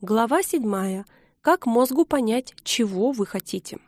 Глава 7. Как мозгу понять, чего вы хотите.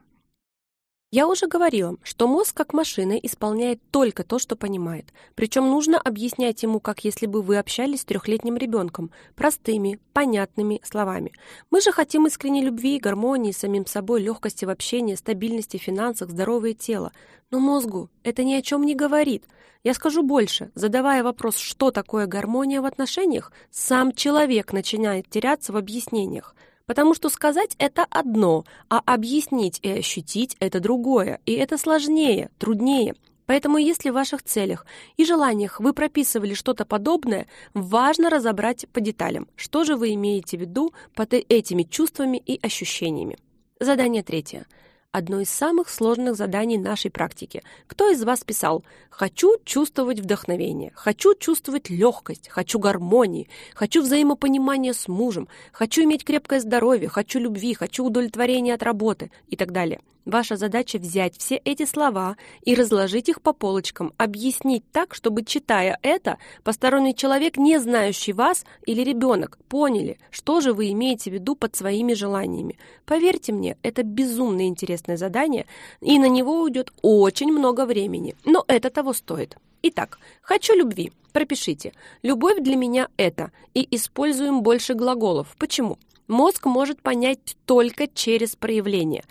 Я уже говорила, что мозг как машина исполняет только то, что понимает. Причем нужно объяснять ему, как если бы вы общались с трехлетним ребенком, простыми, понятными словами. Мы же хотим искренней любви, гармонии, самим собой, легкости в общении, стабильности в финансах, здоровое тело. Но мозгу это ни о чем не говорит. Я скажу больше. Задавая вопрос, что такое гармония в отношениях, сам человек начинает теряться в объяснениях. Потому что сказать это одно, а объяснить и ощутить это другое, и это сложнее, труднее. Поэтому если в ваших целях и желаниях вы прописывали что-то подобное, важно разобрать по деталям, что же вы имеете в виду под этими чувствами и ощущениями. Задание третье одно из самых сложных заданий нашей практики. Кто из вас писал «хочу чувствовать вдохновение», «хочу чувствовать легкость», «хочу гармонии», «хочу взаимопонимания с мужем», «хочу иметь крепкое здоровье», «хочу любви», «хочу удовлетворения от работы» и так далее? Ваша задача взять все эти слова и разложить их по полочкам, объяснить так, чтобы, читая это, посторонний человек, не знающий вас или ребенок, поняли, что же вы имеете в виду под своими желаниями. Поверьте мне, это безумно интересное задание, и на него уйдет очень много времени, но это того стоит. Итак, хочу любви. Пропишите. Любовь для меня это. И используем больше глаголов. Почему? Мозг может понять только через проявление.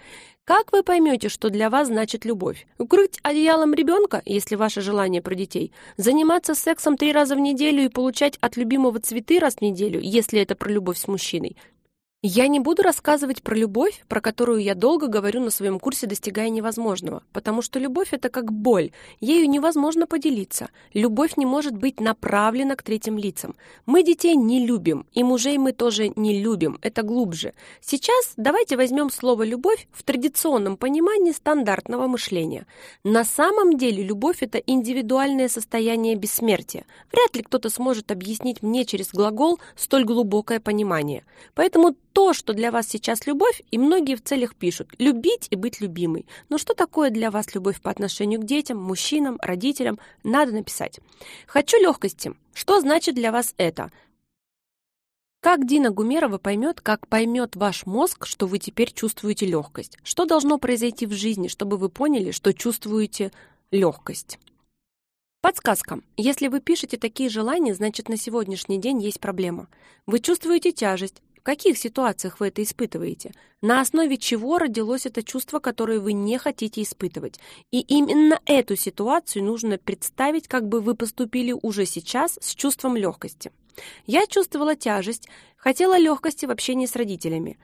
Как вы поймете, что для вас значит любовь? Укрыть одеялом ребенка, если ваше желание про детей? Заниматься сексом три раза в неделю и получать от любимого цветы раз в неделю, если это про любовь с мужчиной? Я не буду рассказывать про любовь, про которую я долго говорю на своем курсе «Достигая невозможного», потому что любовь — это как боль, ею невозможно поделиться. Любовь не может быть направлена к третьим лицам. Мы детей не любим, и мужей мы тоже не любим, это глубже. Сейчас давайте возьмем слово «любовь» в традиционном понимании стандартного мышления. На самом деле любовь — это индивидуальное состояние бессмертия. Вряд ли кто-то сможет объяснить мне через глагол столь глубокое понимание. Поэтому то, что для вас сейчас любовь, и многие в целях пишут «любить и быть любимой». Но что такое для вас любовь по отношению к детям, мужчинам, родителям, надо написать. «Хочу легкости». Что значит для вас это? Как Дина Гумерова поймет, как поймет ваш мозг, что вы теперь чувствуете легкость? Что должно произойти в жизни, чтобы вы поняли, что чувствуете легкость? Подсказка. Если вы пишете такие желания, значит на сегодняшний день есть проблема. Вы чувствуете тяжесть, в каких ситуациях вы это испытываете? На основе чего родилось это чувство, которое вы не хотите испытывать? И именно эту ситуацию нужно представить, как бы вы поступили уже сейчас с чувством легкости. Я чувствовала тяжесть, хотела легкости в общении с родителями.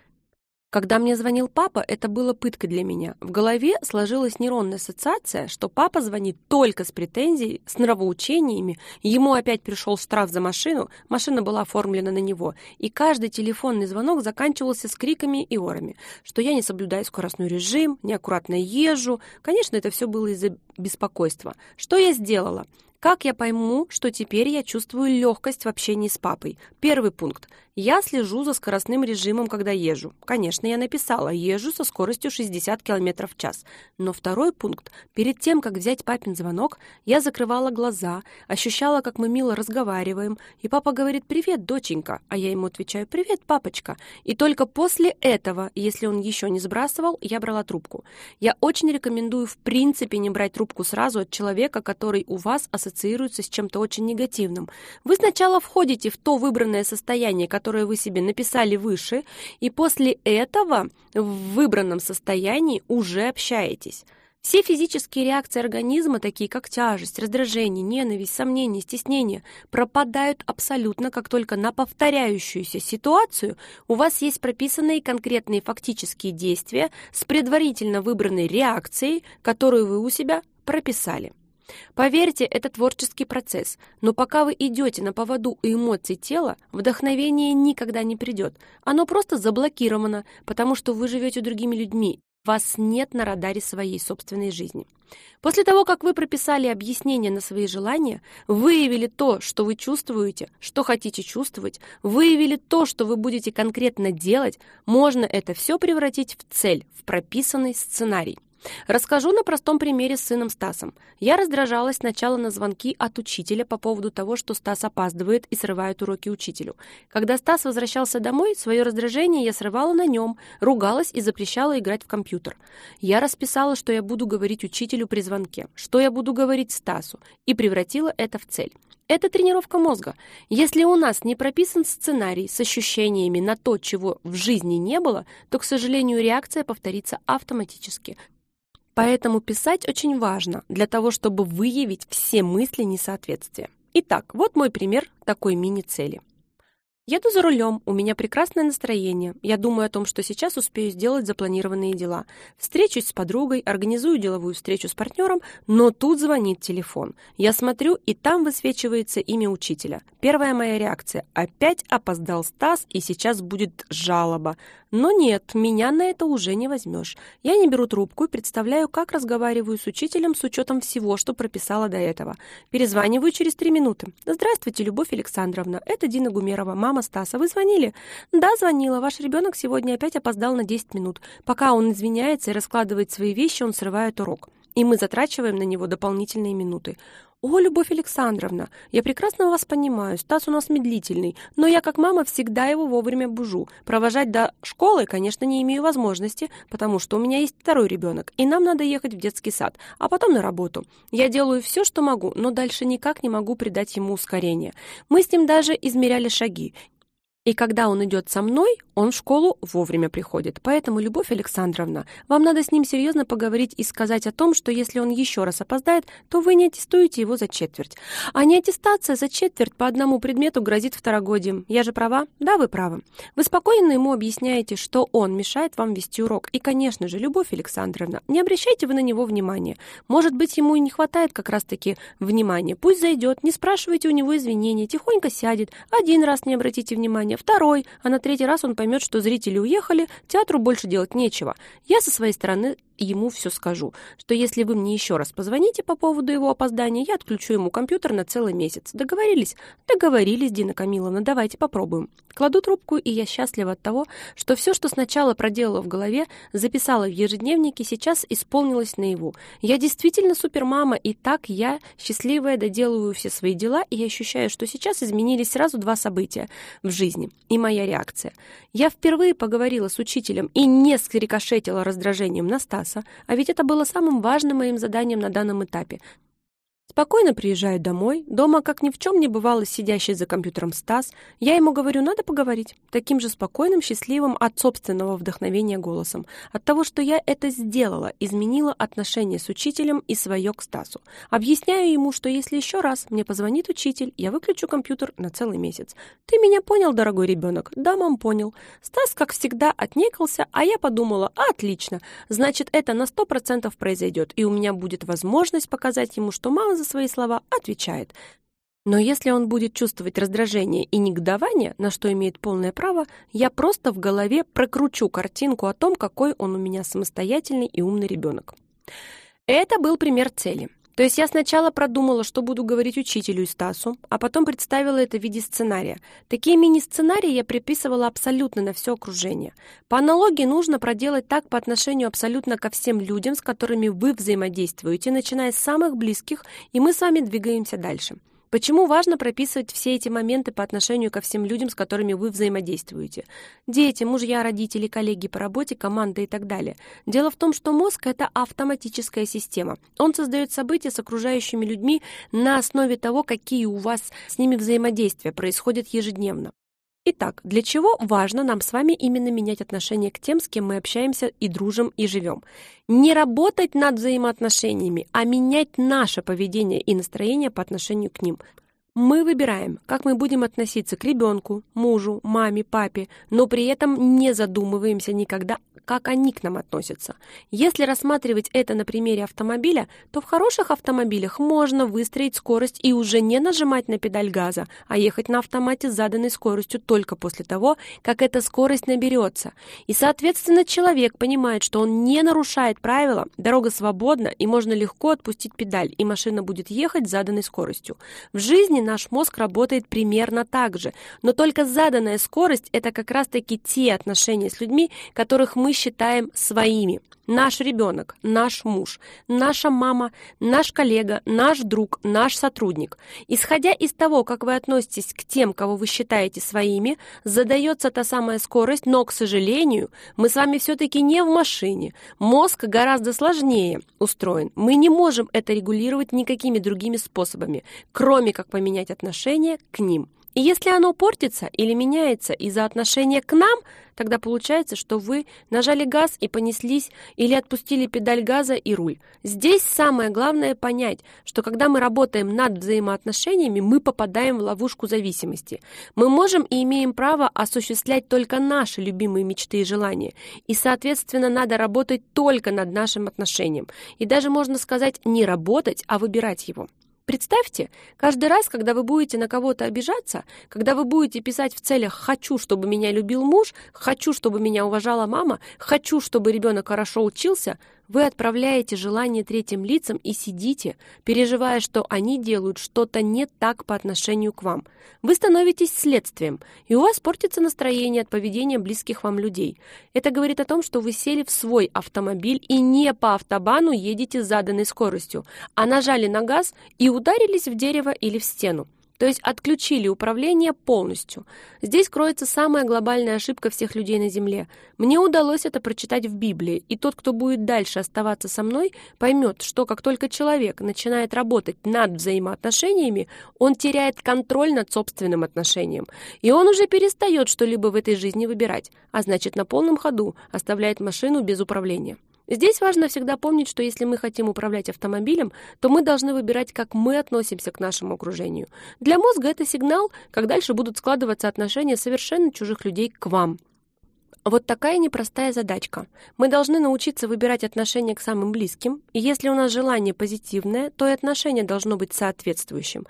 Когда мне звонил папа, это было пыткой для меня. В голове сложилась нейронная ассоциация, что папа звонит только с претензией, с нравоучениями, ему опять пришел штраф за машину, машина была оформлена на него, и каждый телефонный звонок заканчивался с криками и орами, что я не соблюдаю скоростной режим, неаккуратно езжу. Конечно, это все было из-за беспокойства. Что я сделала? Как я пойму, что теперь я чувствую легкость в общении с папой? Первый пункт. Я слежу за скоростным режимом, когда езжу. Конечно, я написала, езжу со скоростью 60 км в час. Но второй пункт. Перед тем, как взять папин звонок, я закрывала глаза, ощущала, как мы мило разговариваем, и папа говорит «Привет, доченька», а я ему отвечаю «Привет, папочка». И только после этого, если он еще не сбрасывал, я брала трубку. Я очень рекомендую в принципе не брать трубку сразу от человека, который у вас ассоциируется с чем-то очень негативным. Вы сначала входите в то выбранное состояние, которое вы себе написали выше, и после этого в выбранном состоянии уже общаетесь. Все физические реакции организма, такие как тяжесть, раздражение, ненависть, сомнение, стеснение, пропадают абсолютно, как только на повторяющуюся ситуацию у вас есть прописанные конкретные фактические действия с предварительно выбранной реакцией, которую вы у себя прописали. Поверьте, это творческий процесс, но пока вы идете на поводу у эмоций тела, вдохновение никогда не придет. Оно просто заблокировано, потому что вы живете другими людьми, вас нет на радаре своей собственной жизни. После того, как вы прописали объяснение на свои желания, выявили то, что вы чувствуете, что хотите чувствовать, выявили то, что вы будете конкретно делать, можно это все превратить в цель, в прописанный сценарий. Расскажу на простом примере с сыном Стасом. Я раздражалась сначала на звонки от учителя по поводу того, что Стас опаздывает и срывает уроки учителю. Когда Стас возвращался домой, свое раздражение я срывала на нем, ругалась и запрещала играть в компьютер. Я расписала, что я буду говорить учителю при звонке, что я буду говорить Стасу, и превратила это в цель. Это тренировка мозга. Если у нас не прописан сценарий с ощущениями на то, чего в жизни не было, то, к сожалению, реакция повторится автоматически. Поэтому писать очень важно для того, чтобы выявить все мысли несоответствия. Итак, вот мой пример такой мини-цели. Еду за рулем, у меня прекрасное настроение. Я думаю о том, что сейчас успею сделать запланированные дела. Встречусь с подругой, организую деловую встречу с партнером, но тут звонит телефон. Я смотрю, и там высвечивается имя учителя. Первая моя реакция – опять опоздал Стас, и сейчас будет жалоба. Но нет, меня на это уже не возьмешь. Я не беру трубку и представляю, как разговариваю с учителем с учетом всего, что прописала до этого. Перезваниваю через три минуты. «Здравствуйте, Любовь Александровна, это Дина Гумерова, мама Стаса. Вы звонили?» «Да, звонила. Ваш ребенок сегодня опять опоздал на 10 минут. Пока он извиняется и раскладывает свои вещи, он срывает урок и мы затрачиваем на него дополнительные минуты. «О, Любовь Александровна, я прекрасно вас понимаю, Стас у нас медлительный, но я как мама всегда его вовремя бужу. Провожать до школы, конечно, не имею возможности, потому что у меня есть второй ребенок, и нам надо ехать в детский сад, а потом на работу. Я делаю все, что могу, но дальше никак не могу придать ему ускорение. Мы с ним даже измеряли шаги, и когда он идет со мной, он в школу вовремя приходит. Поэтому, Любовь Александровна, вам надо с ним серьезно поговорить и сказать о том, что если он еще раз опоздает, то вы не аттестуете его за четверть. А не аттестация за четверть по одному предмету грозит второгодием. Я же права? Да, вы правы. Вы спокойно ему объясняете, что он мешает вам вести урок. И, конечно же, Любовь Александровна, не обращайте вы на него внимания. Может быть, ему и не хватает как раз-таки внимания. Пусть зайдет, не спрашивайте у него извинения, тихонько сядет. Один раз не обратите внимания, второй, а на третий раз он поймет, что зрители уехали, театру больше делать нечего. Я со своей стороны ему все скажу, что если вы мне еще раз позвоните по поводу его опоздания, я отключу ему компьютер на целый месяц. Договорились? Договорились, Дина Камиловна, давайте попробуем. Кладу трубку, и я счастлива от того, что все, что сначала проделала в голове, записала в ежедневнике, сейчас исполнилось наяву. Я действительно супермама, и так я, счастливая, доделываю все свои дела, и ощущаю, что сейчас изменились сразу два события в жизни и моя реакция. Я впервые поговорила с учителем и не скрикошетила раздражением на Стаса, класса, а ведь это было самым важным моим заданием на данном этапе. Спокойно приезжаю домой, дома, как ни в чем не бывало, сидящий за компьютером Стас. Я ему говорю, надо поговорить. Таким же спокойным, счастливым от собственного вдохновения голосом. От того, что я это сделала, изменила отношение с учителем и свое к Стасу. Объясняю ему, что если еще раз мне позвонит учитель, я выключу компьютер на целый месяц. Ты меня понял, дорогой ребенок? Да, мам, понял. Стас, как всегда, отнекался, а я подумала, отлично, значит, это на сто процентов произойдет, и у меня будет возможность показать ему, что мама за свои слова отвечает. Но если он будет чувствовать раздражение и негодование, на что имеет полное право, я просто в голове прокручу картинку о том, какой он у меня самостоятельный и умный ребенок. Это был пример цели. То есть я сначала продумала, что буду говорить учителю и Стасу, а потом представила это в виде сценария. Такие мини-сценарии я приписывала абсолютно на все окружение. По аналогии нужно проделать так по отношению абсолютно ко всем людям, с которыми вы взаимодействуете, начиная с самых близких, и мы с вами двигаемся дальше. Почему важно прописывать все эти моменты по отношению ко всем людям, с которыми вы взаимодействуете? Дети, мужья, родители, коллеги по работе, команда и так далее. Дело в том, что мозг — это автоматическая система. Он создает события с окружающими людьми на основе того, какие у вас с ними взаимодействия происходят ежедневно. Итак, для чего важно нам с вами именно менять отношение к тем, с кем мы общаемся и дружим и живем? Не работать над взаимоотношениями, а менять наше поведение и настроение по отношению к ним. Мы выбираем, как мы будем относиться к ребенку, мужу, маме, папе, но при этом не задумываемся никогда как они к нам относятся. Если рассматривать это на примере автомобиля, то в хороших автомобилях можно выстроить скорость и уже не нажимать на педаль газа, а ехать на автомате с заданной скоростью только после того, как эта скорость наберется. И, соответственно, человек понимает, что он не нарушает правила, дорога свободна и можно легко отпустить педаль, и машина будет ехать с заданной скоростью. В жизни наш мозг работает примерно так же, но только заданная скорость – это как раз-таки те отношения с людьми, которых мы считаем своими. Наш ребенок, наш муж, наша мама, наш коллега, наш друг, наш сотрудник. Исходя из того, как вы относитесь к тем, кого вы считаете своими, задается та самая скорость, но, к сожалению, мы с вами все-таки не в машине. Мозг гораздо сложнее устроен. Мы не можем это регулировать никакими другими способами, кроме как поменять отношение к ним. И если оно портится или меняется из-за отношения к нам, тогда получается, что вы нажали газ и понеслись, или отпустили педаль газа и руль. Здесь самое главное понять, что когда мы работаем над взаимоотношениями, мы попадаем в ловушку зависимости. Мы можем и имеем право осуществлять только наши любимые мечты и желания. И, соответственно, надо работать только над нашим отношением. И даже можно сказать не работать, а выбирать его. Представьте, каждый раз, когда вы будете на кого-то обижаться, когда вы будете писать в целях «хочу, чтобы меня любил муж», «хочу, чтобы меня уважала мама», «хочу, чтобы ребенок хорошо учился», вы отправляете желание третьим лицам и сидите, переживая, что они делают что-то не так по отношению к вам. Вы становитесь следствием, и у вас портится настроение от поведения близких вам людей. Это говорит о том, что вы сели в свой автомобиль и не по автобану едете с заданной скоростью, а нажали на газ и ударились в дерево или в стену то есть отключили управление полностью. Здесь кроется самая глобальная ошибка всех людей на Земле. Мне удалось это прочитать в Библии, и тот, кто будет дальше оставаться со мной, поймет, что как только человек начинает работать над взаимоотношениями, он теряет контроль над собственным отношением, и он уже перестает что-либо в этой жизни выбирать, а значит на полном ходу оставляет машину без управления. Здесь важно всегда помнить, что если мы хотим управлять автомобилем, то мы должны выбирать, как мы относимся к нашему окружению. Для мозга это сигнал, как дальше будут складываться отношения совершенно чужих людей к вам. Вот такая непростая задачка. Мы должны научиться выбирать отношения к самым близким, и если у нас желание позитивное, то и отношение должно быть соответствующим.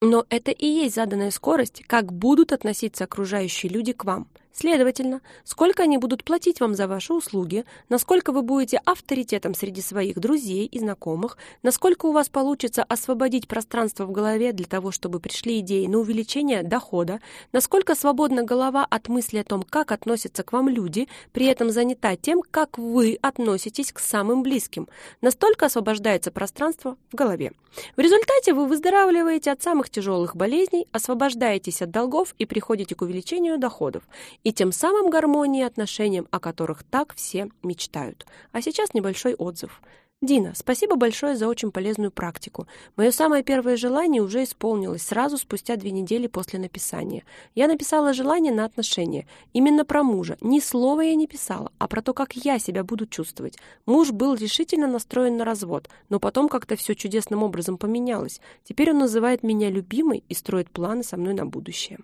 Но это и есть заданная скорость, как будут относиться окружающие люди к вам – Следовательно, сколько они будут платить вам за ваши услуги, насколько вы будете авторитетом среди своих друзей и знакомых, насколько у вас получится освободить пространство в голове для того, чтобы пришли идеи на увеличение дохода, насколько свободна голова от мысли о том, как относятся к вам люди, при этом занята тем, как вы относитесь к самым близким. Настолько освобождается пространство в голове. В результате вы выздоравливаете от самых тяжелых болезней, освобождаетесь от долгов и приходите к увеличению доходов и тем самым гармонии отношениям, о которых так все мечтают. А сейчас небольшой отзыв. Дина, спасибо большое за очень полезную практику. Мое самое первое желание уже исполнилось сразу спустя две недели после написания. Я написала желание на отношения. Именно про мужа. Ни слова я не писала, а про то, как я себя буду чувствовать. Муж был решительно настроен на развод, но потом как-то все чудесным образом поменялось. Теперь он называет меня любимой и строит планы со мной на будущее.